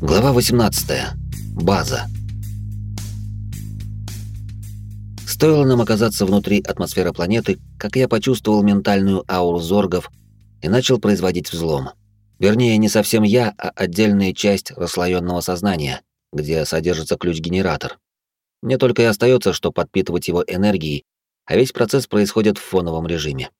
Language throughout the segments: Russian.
Глава 18. База. Стоило нам оказаться внутри атмосферы планеты, как я почувствовал ментальную ауру зоргов и начал производить взлом. Вернее, не совсем я, а отдельная часть расслоенного сознания, где содержится ключ-генератор. Мне только и остается, что подпитывать его энергией, а весь процесс происходит в фоновом режиме.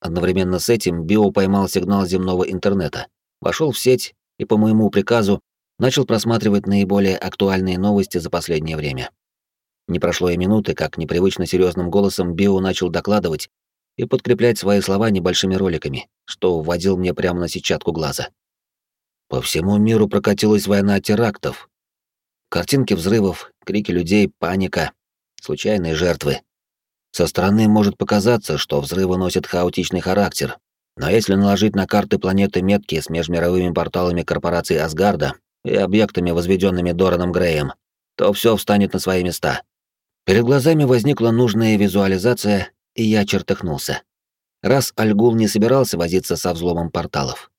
Одновременно с этим Био поймал сигнал земного интернета, вошел в сеть и по моему приказу начал просматривать наиболее актуальные новости за последнее время. Не прошло и минуты, как непривычно серьезным голосом Био начал докладывать и подкреплять свои слова небольшими роликами, что вводил мне прямо на сетчатку глаза. По всему миру прокатилась война терактов. Картинки взрывов, крики людей, паника, случайные жертвы. Со стороны может показаться, что взрывы носят хаотичный характер, но если наложить на карты планеты метки с межмировыми порталами корпорации Асгарда, и объектами, возведенными Дораном Греем, то все встанет на свои места. Перед глазами возникла нужная визуализация, и я чертыхнулся. Раз Альгул не собирался возиться со взломом порталов.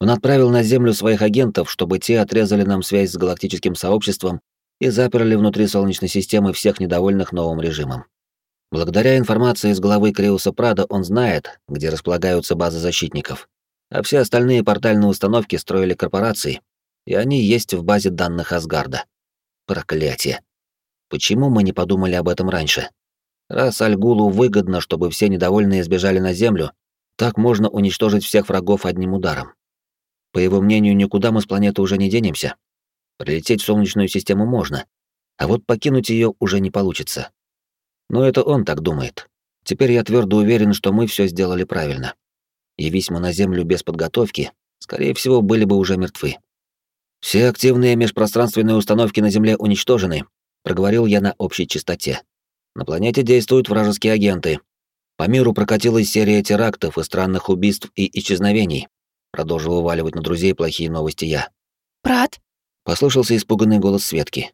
Он отправил на Землю своих агентов, чтобы те отрезали нам связь с галактическим сообществом и заперли внутри Солнечной системы всех недовольных новым режимом. Благодаря информации из головы Криуса Прада он знает, где располагаются базы защитников, а все остальные портальные установки строили корпорации, и они есть в базе данных Асгарда. Проклятие. Почему мы не подумали об этом раньше? Раз Альгулу выгодно, чтобы все недовольные сбежали на Землю, так можно уничтожить всех врагов одним ударом. По его мнению, никуда мы с планеты уже не денемся. Прилететь в Солнечную систему можно, а вот покинуть ее уже не получится. Но это он так думает. Теперь я твердо уверен, что мы все сделали правильно. Явись мы на Землю без подготовки, скорее всего, были бы уже мертвы. «Все активные межпространственные установки на Земле уничтожены», — проговорил я на общей частоте. «На планете действуют вражеские агенты. По миру прокатилась серия терактов и странных убийств и исчезновений», — продолжил уваливать на друзей плохие новости я. «Брат?» — послышался испуганный голос Светки.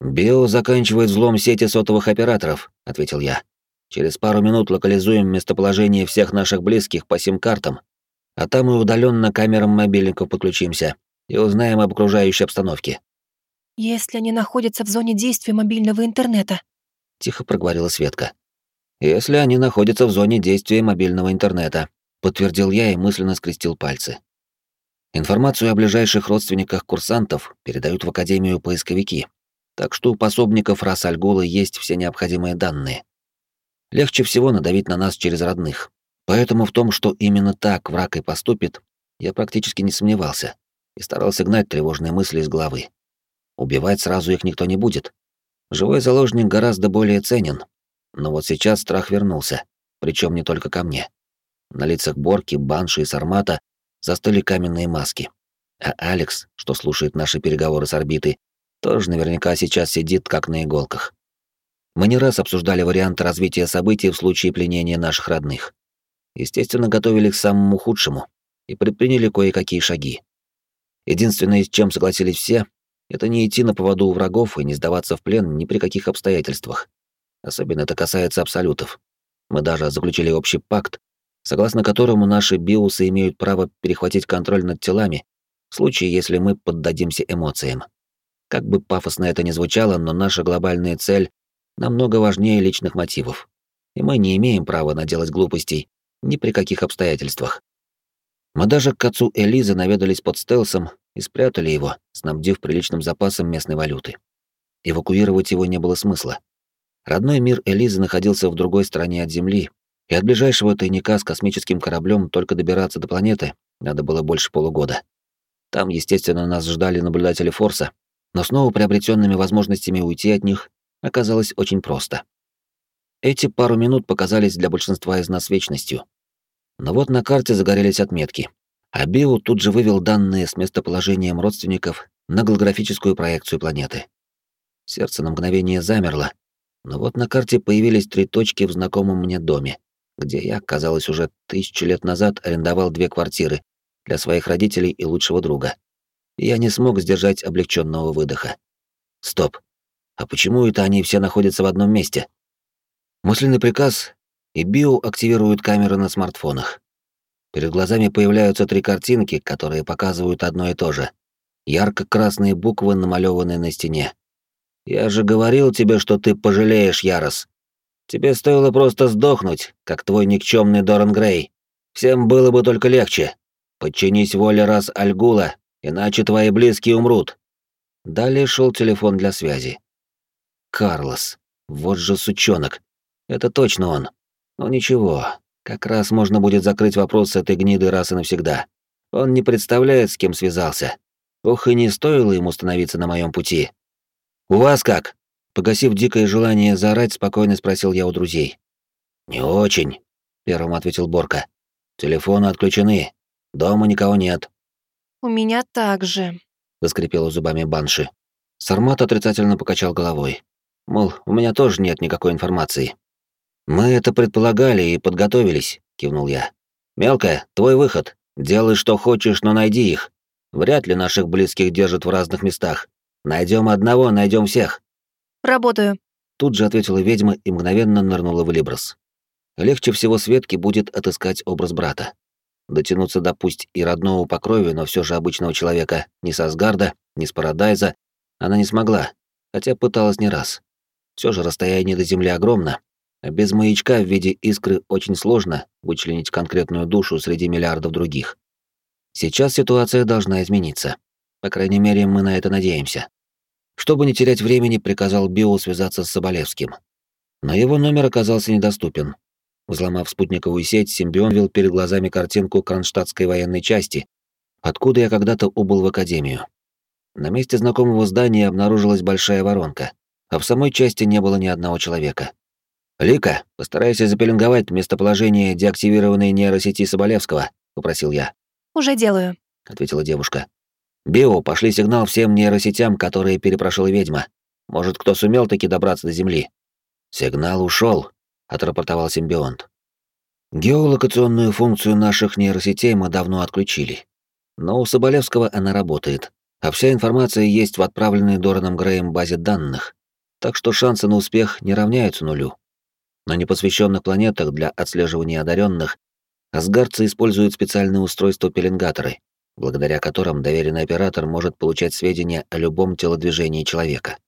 «Био заканчивает взлом сети сотовых операторов», — ответил я. «Через пару минут локализуем местоположение всех наших близких по сим-картам, а там и удаленно камерам мобильников подключимся и узнаем об окружающей обстановке. Если они находятся в зоне действия мобильного интернета, тихо проговорила Светка. Если они находятся в зоне действия мобильного интернета, подтвердил я и мысленно скрестил пальцы. Информацию о ближайших родственниках курсантов передают в Академию поисковики, так что у пособников Расальгола есть все необходимые данные. Легче всего надавить на нас через родных. Поэтому в том, что именно так враг и поступит, я практически не сомневался и старался гнать тревожные мысли из головы. Убивать сразу их никто не будет. Живой заложник гораздо более ценен. Но вот сейчас страх вернулся, причем не только ко мне. На лицах Борки, Банши и Сармата застыли каменные маски. А Алекс, что слушает наши переговоры с орбитой, тоже наверняка сейчас сидит как на иголках. Мы не раз обсуждали варианты развития событий в случае пленения наших родных. Естественно, готовили к самому худшему и предприняли кое-какие шаги. Единственное, с чем согласились все, это не идти на поводу у врагов и не сдаваться в плен ни при каких обстоятельствах. Особенно это касается абсолютов. Мы даже заключили общий пакт, согласно которому наши биусы имеют право перехватить контроль над телами в случае, если мы поддадимся эмоциям. Как бы пафосно это ни звучало, но наша глобальная цель намного важнее личных мотивов. И мы не имеем права наделать глупостей ни при каких обстоятельствах. Мы даже к отцу Элизы наведались под стелсом и спрятали его, снабдив приличным запасом местной валюты. Эвакуировать его не было смысла. Родной мир Элизы находился в другой стороне от Земли, и от ближайшего тайника с космическим кораблем только добираться до планеты надо было больше полугода. Там, естественно, нас ждали наблюдатели Форса, но снова приобретенными возможностями уйти от них оказалось очень просто. Эти пару минут показались для большинства из нас вечностью. Но вот на карте загорелись отметки, а Био тут же вывел данные с местоположением родственников на голографическую проекцию планеты. Сердце на мгновение замерло, но вот на карте появились три точки в знакомом мне доме, где я, казалось, уже тысячу лет назад арендовал две квартиры для своих родителей и лучшего друга. Я не смог сдержать облегченного выдоха. Стоп. А почему это они все находятся в одном месте? Мысленный приказ и Био активирует камеры на смартфонах. Перед глазами появляются три картинки, которые показывают одно и то же. Ярко-красные буквы, намалеванные на стене. «Я же говорил тебе, что ты пожалеешь, Ярос. Тебе стоило просто сдохнуть, как твой никчемный Доран Грей. Всем было бы только легче. Подчинись воле раз Альгула, иначе твои близкие умрут». Далее шел телефон для связи. Карлос. Вот же сучонок. Это точно он. Но ничего, как раз можно будет закрыть вопрос с этой гнидой раз и навсегда. Он не представляет, с кем связался. Ох, и не стоило ему становиться на моем пути. «У вас как?» Погасив дикое желание заорать, спокойно спросил я у друзей. «Не очень», — первым ответил Борка. «Телефоны отключены. Дома никого нет». «У меня так же», — заскрипела зубами Банши. Сармат отрицательно покачал головой. Мол, у меня тоже нет никакой информации. «Мы это предполагали и подготовились», — кивнул я. «Мелкая, твой выход. Делай, что хочешь, но найди их. Вряд ли наших близких держат в разных местах. Найдем одного, найдем всех». «Работаю», — тут же ответила ведьма и мгновенно нырнула в Либрос. Легче всего Светке будет отыскать образ брата. Дотянуться до пусть и родного по крови, но все же обычного человека ни с Асгарда, ни с Парадайза она не смогла, хотя пыталась не раз. Все же расстояние до Земли огромно, без маячка в виде искры очень сложно вычленить конкретную душу среди миллиардов других. Сейчас ситуация должна измениться. По крайней мере, мы на это надеемся. Чтобы не терять времени, приказал Био связаться с Соболевским. Но его номер оказался недоступен. Взломав спутниковую сеть, Симбион вел перед глазами картинку Кронштадтской военной части, откуда я когда-то убыл в академию. На месте знакомого здания обнаружилась большая воронка, а в самой части не было ни одного человека. «Лика, постарайся запеленговать местоположение деактивированной нейросети Соболевского», — попросил я. «Уже делаю», — ответила девушка. «Био, пошли сигнал всем нейросетям, которые перепрошила ведьма. Может, кто сумел таки добраться до Земли?» «Сигнал ушел, отрапортовал симбионт. «Геолокационную функцию наших нейросетей мы давно отключили. Но у Соболевского она работает, а вся информация есть в отправленной Дораном Греем базе данных, так что шансы на успех не равняются нулю. На непосвященных планетах для отслеживания одаренных асгардцы используют специальные устройства-пеленгаторы, благодаря которым доверенный оператор может получать сведения о любом телодвижении человека.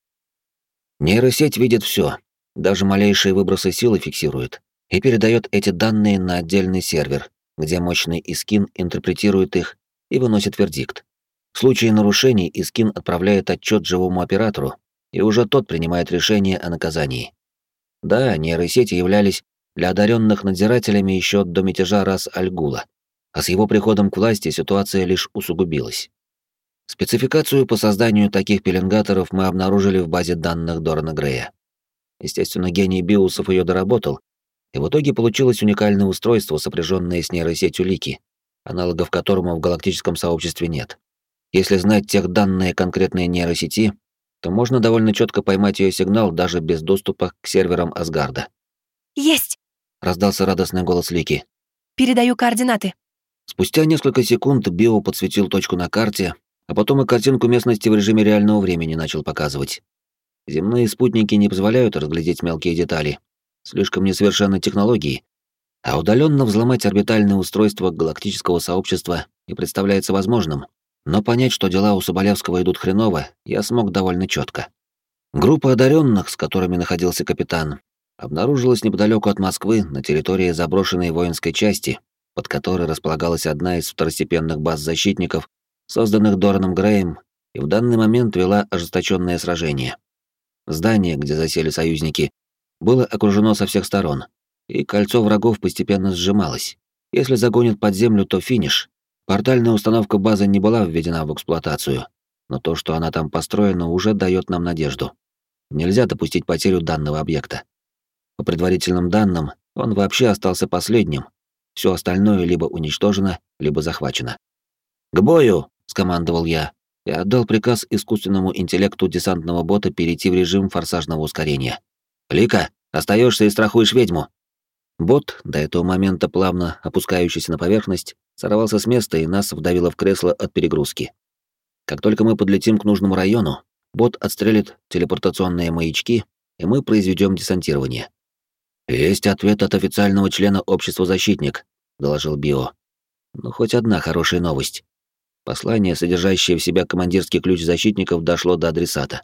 Нейросеть видит все, даже малейшие выбросы силы фиксирует и передает эти данные на отдельный сервер, где мощный Искин интерпретирует их и выносит вердикт. В случае нарушений Искин отправляет отчет живому оператору, и уже тот принимает решение о наказании. Да, нейросети являлись для одаренных надзирателями еще до мятежа рас Альгула, а с его приходом к власти ситуация лишь усугубилась. Спецификацию по созданию таких пеленгаторов мы обнаружили в базе данных Дорана Грея. Естественно, гений Биусов ее доработал, и в итоге получилось уникальное устройство, сопряженное с нейросетью Лики, аналогов которому в галактическом сообществе нет. Если знать тех данные конкретной нейросети, то можно довольно четко поймать ее сигнал даже без доступа к серверам Асгарда. «Есть!» — раздался радостный голос Лики. «Передаю координаты». Спустя несколько секунд Био подсветил точку на карте, а потом и картинку местности в режиме реального времени начал показывать. Земные спутники не позволяют разглядеть мелкие детали, слишком несовершенны технологии, а удаленно взломать орбитальное устройство галактического сообщества не представляется возможным. Но понять, что дела у Соболевского идут хреново, я смог довольно четко. Группа одаренных, с которыми находился капитан, обнаружилась неподалеку от Москвы на территории заброшенной воинской части, под которой располагалась одна из второстепенных баз защитников, созданных Дораном Греем, и в данный момент вела ожесточенное сражение. Здание, где засели союзники, было окружено со всех сторон, и кольцо врагов постепенно сжималось. Если загонят под землю, то финиш, Портальная установка базы не была введена в эксплуатацию, но то, что она там построена, уже дает нам надежду. Нельзя допустить потерю данного объекта. По предварительным данным, он вообще остался последним. Все остальное либо уничтожено, либо захвачено. «К бою!» — скомандовал я и отдал приказ искусственному интеллекту десантного бота перейти в режим форсажного ускорения. «Лика, остаешься и страхуешь ведьму!» Бот, до этого момента плавно опускающийся на поверхность, сорвался с места и нас вдавило в кресло от перегрузки. Как только мы подлетим к нужному району, бот отстрелит телепортационные маячки, и мы произведем десантирование. «Есть ответ от официального члена общества «Защитник», — доложил Био. «Ну, хоть одна хорошая новость. Послание, содержащее в себя командирский ключ защитников, дошло до адресата.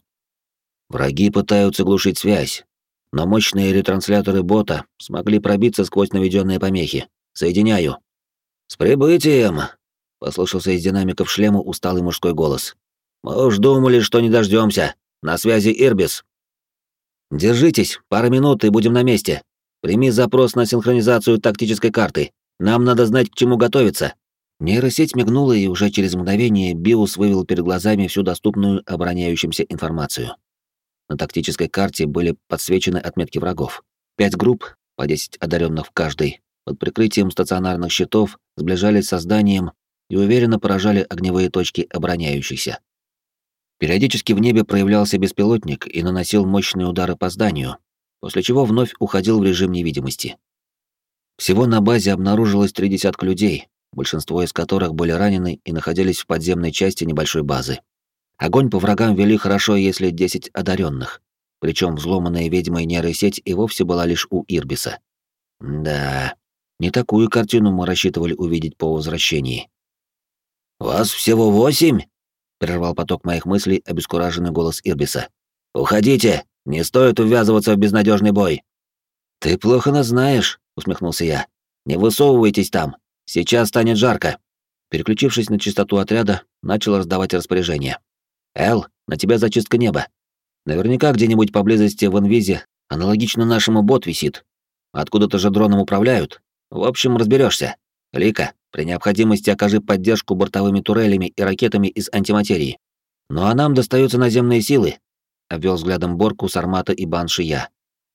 Враги пытаются глушить связь, но мощные ретрансляторы бота смогли пробиться сквозь наведенные помехи. Соединяю. С прибытием! послышался из динамиков шлема усталый мужской голос. Мы уж думали, что не дождемся. На связи Ирбис. Держитесь, пара минут и будем на месте. Прими запрос на синхронизацию тактической карты. Нам надо знать, к чему готовиться. Нейросеть мигнула, и уже через мгновение Биус вывел перед глазами всю доступную обороняющимся информацию. На тактической карте были подсвечены отметки врагов. Пять групп, по 10 одаренных в каждой, под прикрытием стационарных щитов сближались со зданием и уверенно поражали огневые точки обороняющихся. Периодически в небе проявлялся беспилотник и наносил мощные удары по зданию, после чего вновь уходил в режим невидимости. Всего на базе обнаружилось три десятка людей, большинство из которых были ранены и находились в подземной части небольшой базы. Огонь по врагам вели хорошо, если 10 одаренных, причем взломанная ведьмой нейросеть и вовсе была лишь у Ирбиса. Да, не такую картину мы рассчитывали увидеть по возвращении. «Вас всего восемь?» — прервал поток моих мыслей обескураженный голос Ирбиса. «Уходите! Не стоит увязываться в безнадежный бой!» «Ты плохо нас знаешь», — усмехнулся я. «Не высовывайтесь там. Сейчас станет жарко». Переключившись на частоту отряда, начал раздавать распоряжения. «Эл, на тебя зачистка неба. Наверняка где-нибудь поблизости в инвизе аналогично нашему бот висит. Откуда-то же дроном управляют. В общем, разберешься. Лика, при необходимости окажи поддержку бортовыми турелями и ракетами из антиматерии. Ну а нам достаются наземные силы. Обвел взглядом Борку, Сармата и Банши я.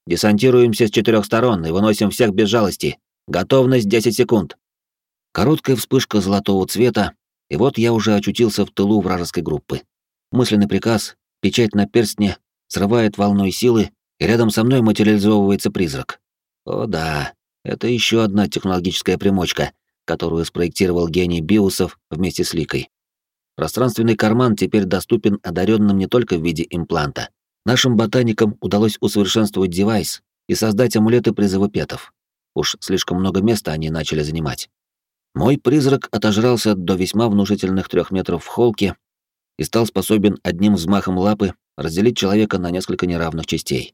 Десантируемся с четырех сторон и выносим всех без жалости. Готовность 10 секунд. Короткая вспышка золотого цвета, и вот я уже очутился в тылу вражеской группы. Мысленный приказ, печать на перстне, срывает волной силы, и рядом со мной материализовывается призрак. О да, это еще одна технологическая примочка, которую спроектировал гений Биусов вместе с Ликой. Пространственный карман теперь доступен одаренным не только в виде импланта. Нашим ботаникам удалось усовершенствовать девайс и создать амулеты призыва петов. Уж слишком много места они начали занимать. Мой призрак отожрался до весьма внушительных трех метров в холке и стал способен одним взмахом лапы разделить человека на несколько неравных частей.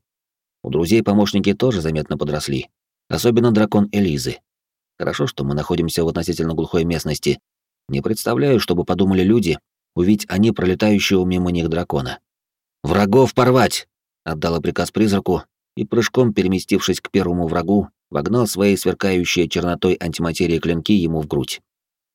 У друзей помощники тоже заметно подросли, особенно дракон Элизы. Хорошо, что мы находимся в относительно глухой местности. Не представляю, чтобы подумали люди, увидеть они пролетающего мимо них дракона. «Врагов порвать!» — отдала приказ призраку и, прыжком переместившись к первому врагу, вогнал свои сверкающие чернотой антиматерии клинки ему в грудь.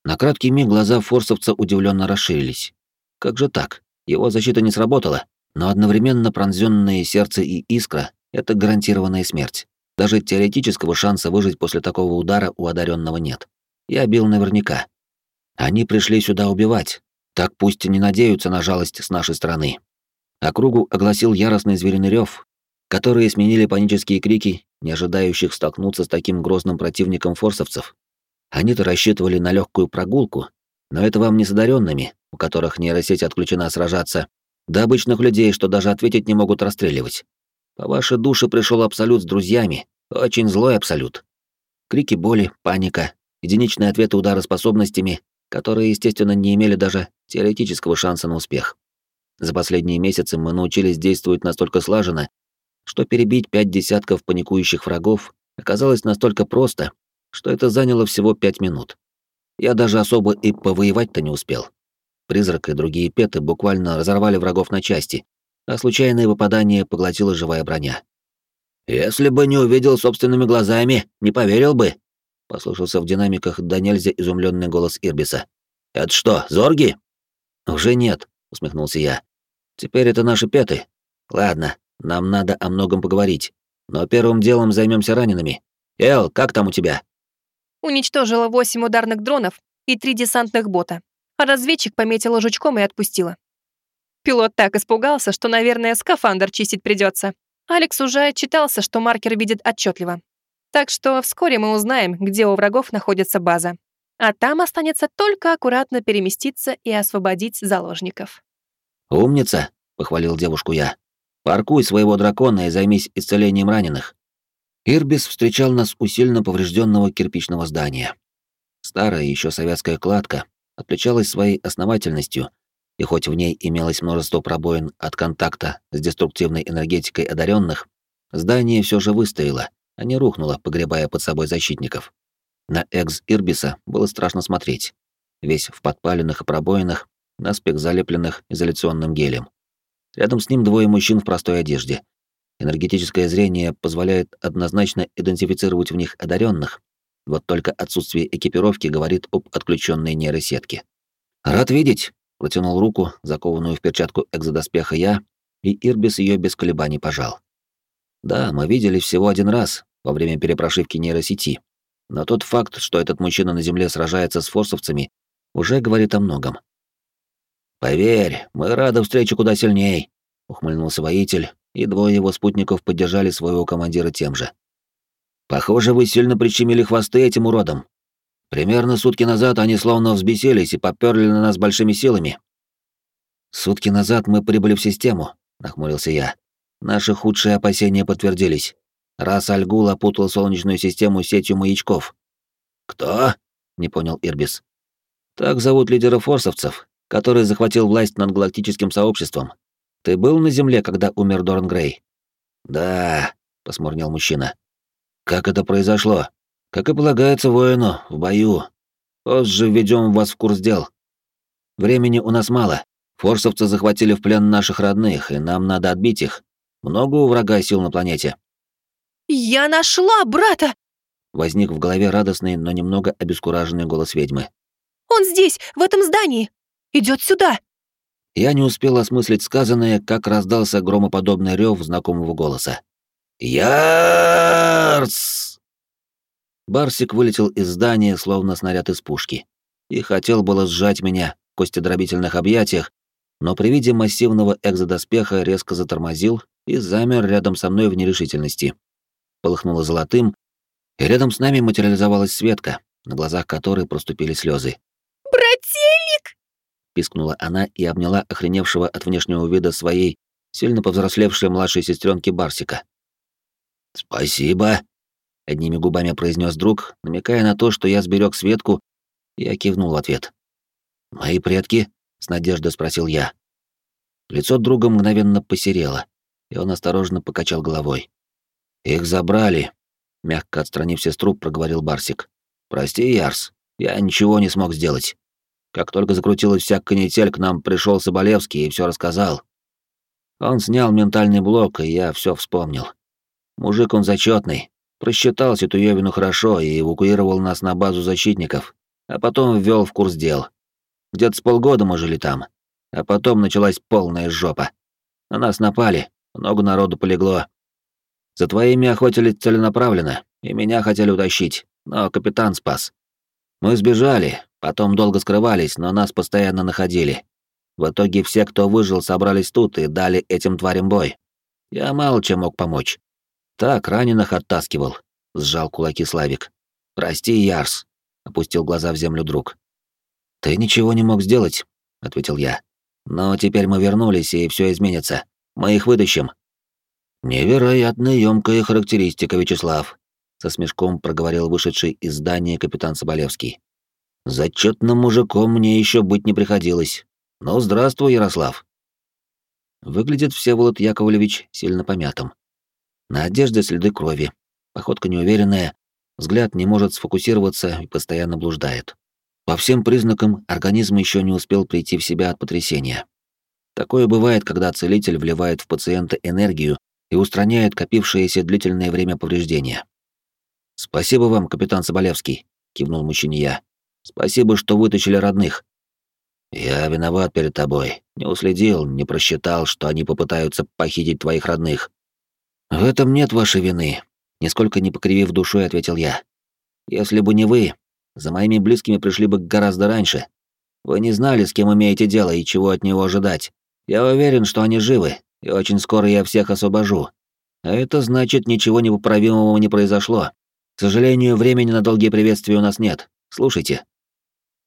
На краткий миг глаза форсовца удивленно расширились. Как же так? Его защита не сработала, но одновременно пронзённое сердце и искра — это гарантированная смерть. Даже теоретического шанса выжить после такого удара у одаренного нет. Я бил наверняка. Они пришли сюда убивать, так пусть и не надеются на жалость с нашей стороны. Округу огласил яростный звериный рев, которые сменили панические крики, не ожидающих столкнуться с таким грозным противником форсовцев. Они-то рассчитывали на легкую прогулку, но это вам не с одаренными, у которых нейросеть отключена сражаться, до обычных людей, что даже ответить не могут расстреливать. По вашей душе пришел абсолют с друзьями, очень злой абсолют. Крики боли, паника, единичные ответы удара способностями, которые, естественно, не имели даже теоретического шанса на успех. За последние месяцы мы научились действовать настолько слаженно, что перебить пять десятков паникующих врагов оказалось настолько просто, что это заняло всего пять минут. Я даже особо и повоевать-то не успел. Призрак и другие петы буквально разорвали врагов на части, а случайное выпадание поглотила живая броня. «Если бы не увидел собственными глазами, не поверил бы», — послышался в динамиках до нельзя изумленный голос Ирбиса. «Это что, зорги?» «Уже нет», — усмехнулся я. «Теперь это наши петы. Ладно, нам надо о многом поговорить, но первым делом займемся ранеными. Эл, как там у тебя?» Уничтожила восемь ударных дронов и три десантных бота. А разведчик пометила жучком и отпустила. Пилот так испугался, что, наверное, скафандр чистить придется. Алекс уже отчитался, что маркер видит отчетливо. Так что вскоре мы узнаем, где у врагов находится база. А там останется только аккуратно переместиться и освободить заложников. «Умница!» — похвалил девушку я. «Паркуй своего дракона и займись исцелением раненых. Ирбис встречал нас у сильно поврежденного кирпичного здания. Старая еще советская кладка, отличалась своей основательностью, и хоть в ней имелось множество пробоин от контакта с деструктивной энергетикой одаренных, здание все же выстояло, а не рухнуло, погребая под собой защитников. На экс Ирбиса было страшно смотреть. Весь в подпаленных и пробоинах, наспех залепленных изоляционным гелем. Рядом с ним двое мужчин в простой одежде. Энергетическое зрение позволяет однозначно идентифицировать в них одаренных, вот только отсутствие экипировки говорит об отключенной нейросетке. «Рад видеть!» — протянул руку, закованную в перчатку экзодоспеха я, и Ирбис ее без колебаний пожал. Да, мы видели всего один раз, во время перепрошивки нейросети, но тот факт, что этот мужчина на Земле сражается с форсовцами, уже говорит о многом. «Поверь, мы рады встрече куда сильней», — ухмыльнулся воитель, и двое его спутников поддержали своего командира тем же. «Похоже, вы сильно прищемили хвосты этим уродам. Примерно сутки назад они словно взбесились и поперли на нас большими силами». «Сутки назад мы прибыли в систему», — нахмурился я. «Наши худшие опасения подтвердились. Раз Альгул опутал Солнечную систему сетью маячков». «Кто?» — не понял Ирбис. «Так зовут лидера форсовцев, который захватил власть над галактическим сообществом. Ты был на Земле, когда умер Дорн Грей? Да, посмурнел мужчина. Как это произошло? Как и полагается воину, в бою. Позже введем вас в курс дел. Времени у нас мало. Форсовцы захватили в плен наших родных, и нам надо отбить их. Много у врага сил на планете. Я нашла брата! Возник в голове радостный, но немного обескураженный голос ведьмы. Он здесь, в этом здании идет сюда!» Я не успел осмыслить сказанное, как раздался громоподобный рев знакомого голоса. «Ярс!» Барсик вылетел из здания, словно снаряд из пушки, и хотел было сжать меня в костедробительных объятиях, но при виде массивного экзодоспеха резко затормозил и замер рядом со мной в нерешительности. Полыхнуло золотым, и рядом с нами материализовалась Светка, на глазах которой проступили слезы. «Брателик!» пискнула она и обняла охреневшего от внешнего вида своей, сильно повзрослевшей младшей сестренки Барсика. «Спасибо», — одними губами произнес друг, намекая на то, что я сберег Светку, я кивнул в ответ. «Мои предки?» — с надеждой спросил я. Лицо друга мгновенно посерело, и он осторожно покачал головой. «Их забрали», — мягко отстранив сестру, проговорил Барсик. «Прости, Ярс, я ничего не смог сделать». Как только закрутилась вся канитель, к нам пришел Соболевский и все рассказал. Он снял ментальный блок, и я все вспомнил. Мужик он зачетный, просчитал Ситуевину хорошо и эвакуировал нас на базу защитников, а потом ввел в курс дел. Где-то с полгода мы жили там, а потом началась полная жопа. На нас напали, много народу полегло. За твоими охотились целенаправленно, и меня хотели утащить, но капитан спас. Мы сбежали, Потом долго скрывались, но нас постоянно находили. В итоге все, кто выжил, собрались тут и дали этим тварям бой. Я мало чем мог помочь. Так, раненых оттаскивал, сжал кулаки Славик. Прости, Ярс, опустил глаза в землю друг. Ты ничего не мог сделать, ответил я. Но теперь мы вернулись, и все изменится. Мы их вытащим. Невероятно ёмкая характеристика, Вячеслав, со смешком проговорил вышедший из здания капитан Соболевский. Зачетным мужиком мне еще быть не приходилось. Ну, здравствуй, Ярослав. Выглядит Всеволод Яковлевич сильно помятым. На одежде следы крови, походка неуверенная, взгляд не может сфокусироваться и постоянно блуждает. По всем признакам организм еще не успел прийти в себя от потрясения. Такое бывает, когда целитель вливает в пациента энергию и устраняет копившееся длительное время повреждения. «Спасибо вам, капитан Соболевский», — кивнул мужчине я. Спасибо, что вытащили родных. Я виноват перед тобой. Не уследил, не просчитал, что они попытаются похитить твоих родных. В этом нет вашей вины, нисколько не покривив душой, ответил я. Если бы не вы, за моими близкими пришли бы гораздо раньше. Вы не знали, с кем имеете дело и чего от него ожидать. Я уверен, что они живы, и очень скоро я всех освобожу. А это значит, ничего непоправимого не произошло. К сожалению, времени на долгие приветствия у нас нет. Слушайте.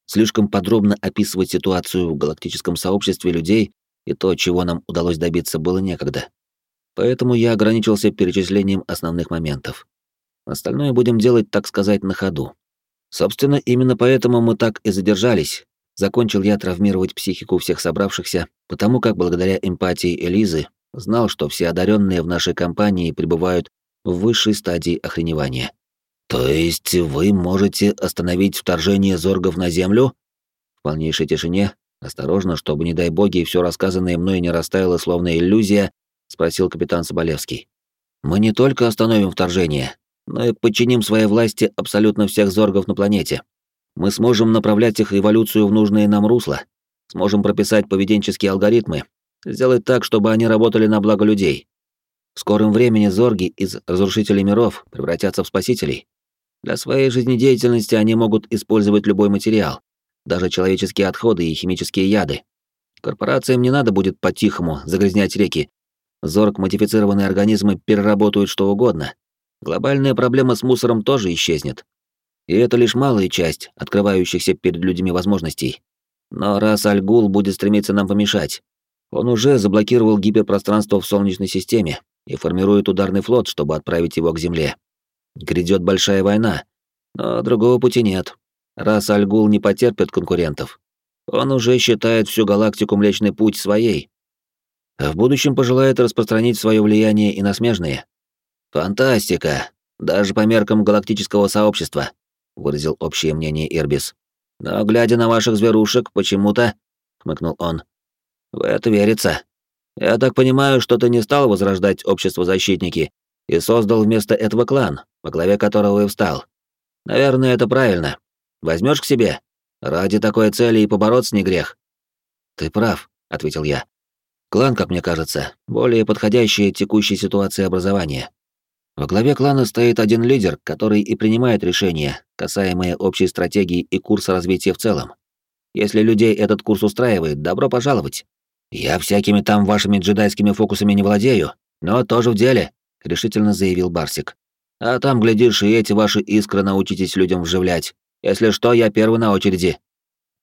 Слишком подробно описывать ситуацию в галактическом сообществе людей и то, чего нам удалось добиться, было некогда. Поэтому я ограничился перечислением основных моментов. Остальное будем делать, так сказать, на ходу. Собственно, именно поэтому мы так и задержались. Закончил я травмировать психику всех собравшихся, потому как благодаря эмпатии Элизы знал, что все одаренные в нашей компании пребывают в высшей стадии охреневания. То есть вы можете остановить вторжение зоргов на Землю? В полнейшей тишине, осторожно, чтобы, не дай боги, все рассказанное мной не растаяло словно иллюзия, спросил капитан Соболевский. Мы не только остановим вторжение, но и подчиним своей власти абсолютно всех зоргов на планете. Мы сможем направлять их эволюцию в нужные нам русла, сможем прописать поведенческие алгоритмы, сделать так, чтобы они работали на благо людей. В скором времени зорги из разрушителей миров превратятся в спасителей. Для своей жизнедеятельности они могут использовать любой материал, даже человеческие отходы и химические яды. Корпорациям не надо будет по-тихому загрязнять реки. Зорг-модифицированные организмы переработают что угодно. Глобальная проблема с мусором тоже исчезнет. И это лишь малая часть открывающихся перед людьми возможностей. Но раз Альгул будет стремиться нам помешать, он уже заблокировал гиперпространство в Солнечной системе и формирует ударный флот, чтобы отправить его к Земле. Грядет большая война, но другого пути нет. Раз Альгул не потерпит конкурентов, он уже считает всю галактику Млечный Путь своей. А в будущем пожелает распространить свое влияние и на смежные. Фантастика, даже по меркам галактического сообщества выразил общее мнение Ирбис. Но глядя на ваших зверушек, почему-то, хмыкнул он. В это верится. Я так понимаю, что ты не стал возрождать общество защитники и создал вместо этого клан, во главе которого и встал. Наверное, это правильно. Возьмешь к себе? Ради такой цели и побороться не грех. Ты прав, ответил я. Клан, как мне кажется, более подходящее текущей ситуации образования. Во главе клана стоит один лидер, который и принимает решения, касаемые общей стратегии и курса развития в целом. Если людей этот курс устраивает, добро пожаловать. Я всякими там вашими джедайскими фокусами не владею, но тоже в деле, решительно заявил Барсик. А там, глядишь, и эти ваши искры научитесь людям вживлять. Если что, я первый на очереди.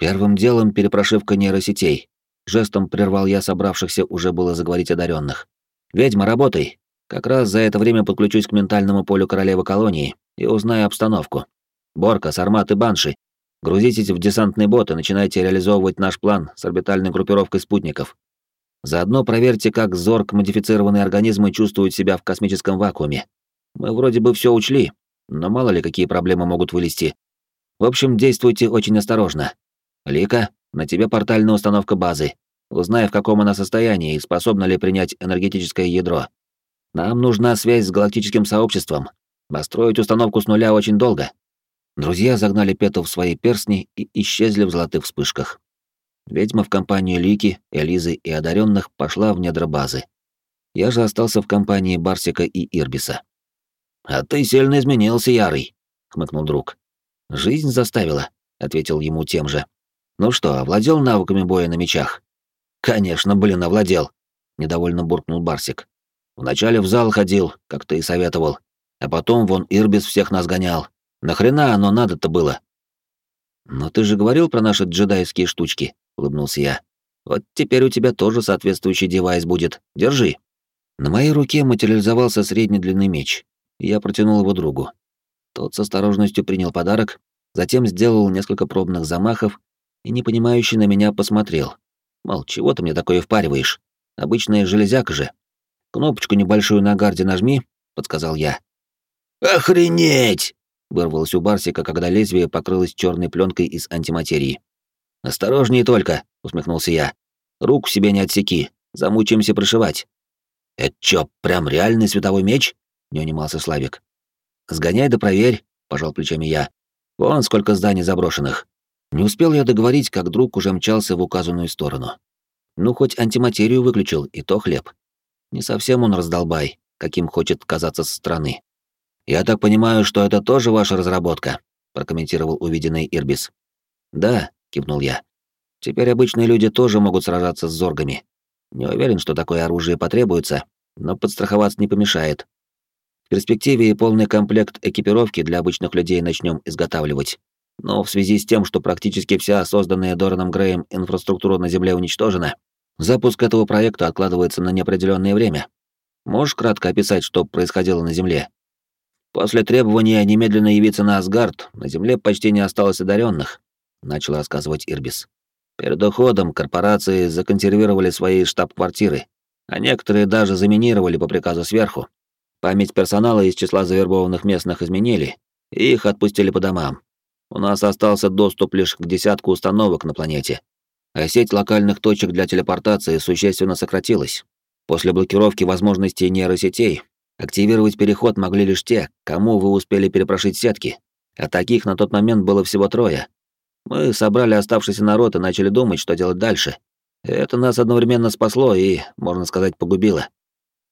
Первым делом перепрошивка нейросетей. Жестом прервал я собравшихся уже было заговорить одаренных. Ведьма, работай, как раз за это время подключусь к ментальному полю королевы колонии и узнаю обстановку. Борка, Сармат и Банши, грузитесь в десантный бот и начинайте реализовывать наш план с орбитальной группировкой спутников. Заодно проверьте, как зорг-модифицированные организмы чувствуют себя в космическом вакууме. Мы вроде бы все учли, но мало ли какие проблемы могут вылезти. В общем, действуйте очень осторожно. Лика, на тебе портальная установка базы. Узнай, в каком она состоянии и способна ли принять энергетическое ядро. Нам нужна связь с галактическим сообществом. Построить установку с нуля очень долго. Друзья загнали Пету в свои перстни и исчезли в золотых вспышках. Ведьма в компанию Лики, Элизы и одаренных пошла в недра базы. Я же остался в компании Барсика и Ирбиса. «А ты сильно изменился, Ярый», — хмыкнул друг. «Жизнь заставила», — ответил ему тем же. «Ну что, овладел навыками боя на мечах?» «Конечно, блин, овладел», — недовольно буркнул Барсик. Вначале в зал ходил, как ты и советовал, а потом вон Ирбис всех нас гонял. Нахрена оно надо-то было? Но ты же говорил про наши джедайские штучки, улыбнулся я. Вот теперь у тебя тоже соответствующий девайс будет. Держи. На моей руке материализовался средней длины меч. Я протянул его другу. Тот с осторожностью принял подарок, затем сделал несколько пробных замахов и непонимающе на меня посмотрел. Мол, чего ты мне такое впариваешь? Обычная железяка же. «Кнопочку небольшую на гарде нажми», — подсказал я. «Охренеть!» — вырвалось у Барсика, когда лезвие покрылось черной пленкой из антиматерии. «Осторожнее только», — усмехнулся я. «Руку себе не отсеки, замучаемся прошивать». «Это чё, прям реальный световой меч?» — не унимался Славик. «Сгоняй да проверь», — пожал плечами я. «Вон сколько зданий заброшенных». Не успел я договорить, как друг уже мчался в указанную сторону. Ну, хоть антиматерию выключил, и то хлеб. Не совсем он раздолбай, каким хочет казаться со стороны. «Я так понимаю, что это тоже ваша разработка», — прокомментировал увиденный Ирбис. «Да», — кивнул я. «Теперь обычные люди тоже могут сражаться с зоргами. Не уверен, что такое оружие потребуется, но подстраховаться не помешает. В перспективе и полный комплект экипировки для обычных людей начнем изготавливать. Но в связи с тем, что практически вся созданная Дораном Греем инфраструктура на Земле уничтожена, Запуск этого проекта откладывается на неопределенное время. Можешь кратко описать, что происходило на Земле? После требования немедленно явиться на Асгард, на Земле почти не осталось одаренных, начал рассказывать Ирбис. Перед уходом корпорации законсервировали свои штаб-квартиры, а некоторые даже заминировали по приказу сверху. Память персонала из числа завербованных местных изменили, и их отпустили по домам. У нас остался доступ лишь к десятку установок на планете, а сеть локальных точек для телепортации существенно сократилась. После блокировки возможностей нейросетей активировать переход могли лишь те, кому вы успели перепрошить сетки, а таких на тот момент было всего трое. Мы собрали оставшийся народ и начали думать, что делать дальше. Это нас одновременно спасло и, можно сказать, погубило.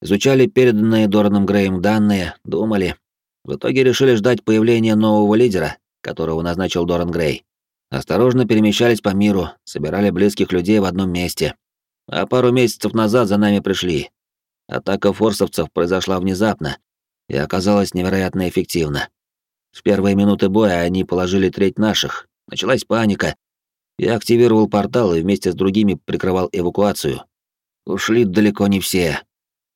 Изучали переданные Дораном Греем данные, думали. В итоге решили ждать появления нового лидера, которого назначил Доран Грей. Осторожно перемещались по миру, собирали близких людей в одном месте. А пару месяцев назад за нами пришли. Атака форсовцев произошла внезапно и оказалась невероятно эффективна. В первые минуты боя они положили треть наших. Началась паника. Я активировал портал и вместе с другими прикрывал эвакуацию. Ушли далеко не все.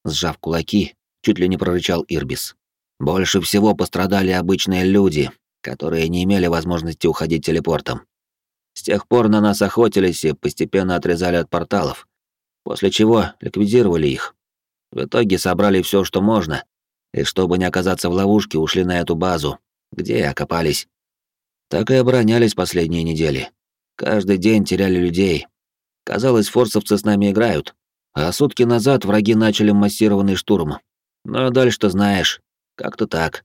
Сжав кулаки, чуть ли не прорычал Ирбис. Больше всего пострадали обычные люди, которые не имели возможности уходить телепортом. С тех пор на нас охотились и постепенно отрезали от порталов, после чего ликвидировали их. В итоге собрали все, что можно, и чтобы не оказаться в ловушке, ушли на эту базу, где и окопались. Так и оборонялись последние недели. Каждый день теряли людей. Казалось, форсовцы с нами играют. А сутки назад враги начали массированный штурм. Ну а дальше-то знаешь, как-то так.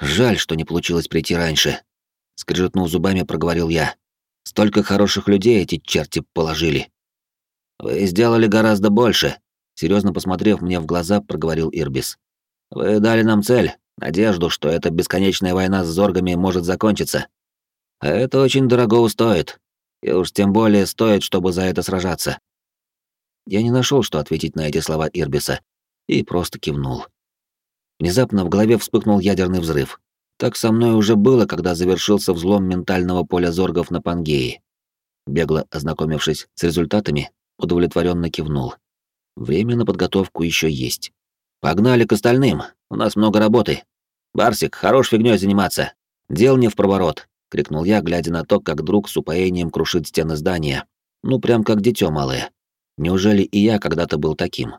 Жаль, что не получилось прийти раньше. Скрежетнув зубами, проговорил я. Столько хороших людей эти черти положили. Вы сделали гораздо больше, серьезно посмотрев мне в глаза, проговорил Ирбис. Вы дали нам цель, надежду, что эта бесконечная война с зоргами может закончиться. А это очень дорого стоит. И уж тем более стоит, чтобы за это сражаться. Я не нашел, что ответить на эти слова Ирбиса, и просто кивнул. Внезапно в голове вспыхнул ядерный взрыв. Так со мной уже было, когда завершился взлом ментального поля зоргов на Пангее. Бегло ознакомившись с результатами, удовлетворенно кивнул. Время на подготовку еще есть. Погнали к остальным, у нас много работы. Барсик, хорош фигней заниматься. Дел не в проворот, крикнул я, глядя на то, как друг с упоением крушит стены здания. Ну прям как дитё малое. Неужели и я когда-то был таким?